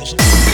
house.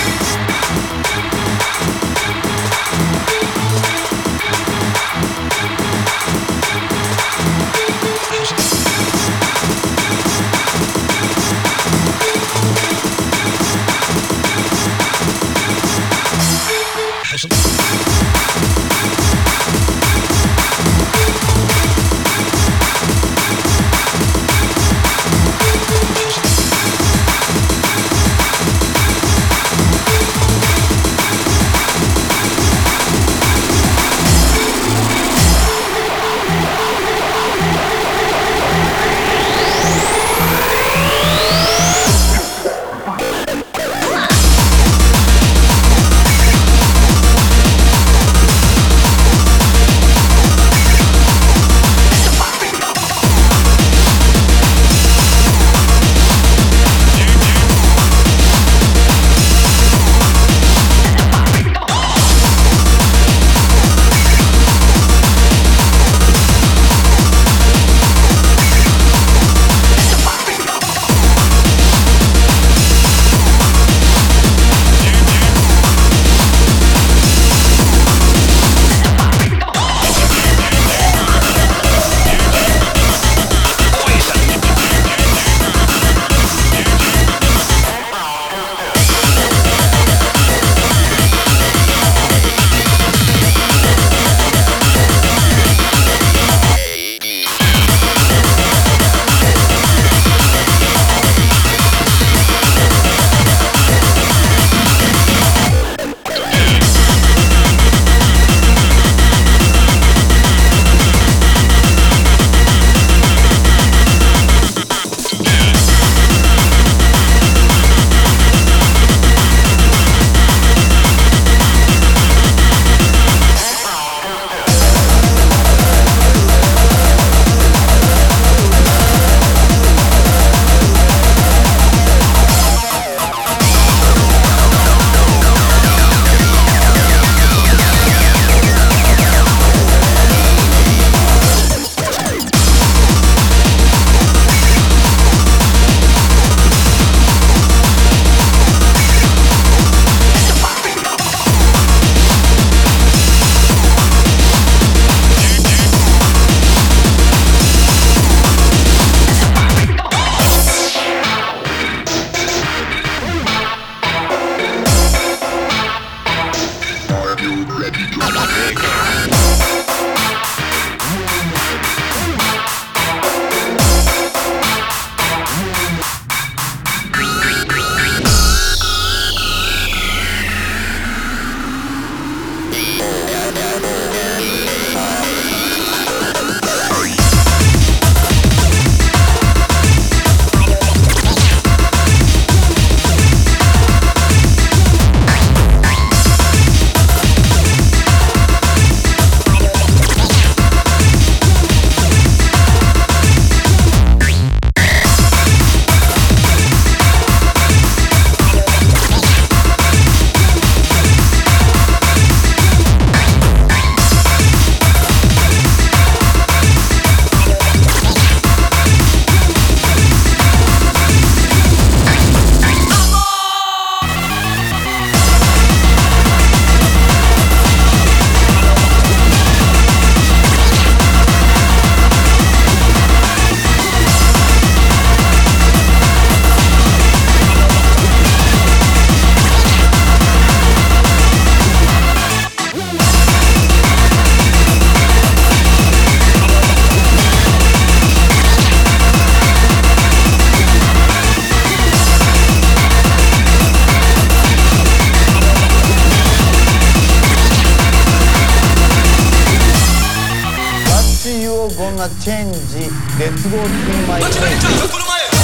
チェンジ、レッツゴー。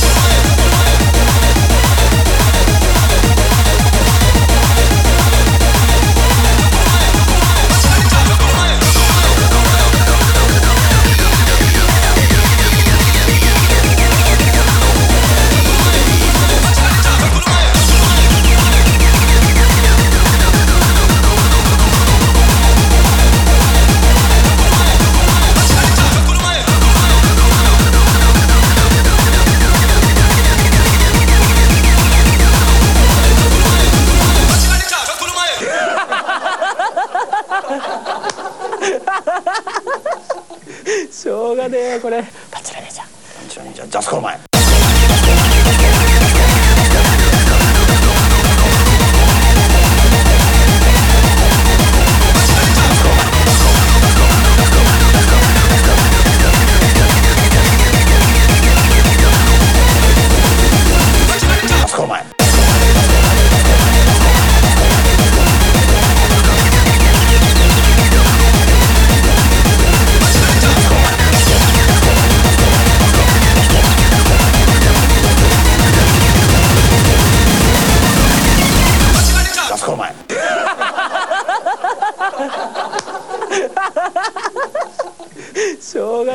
に「じゃあ出お前。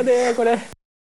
でこれ。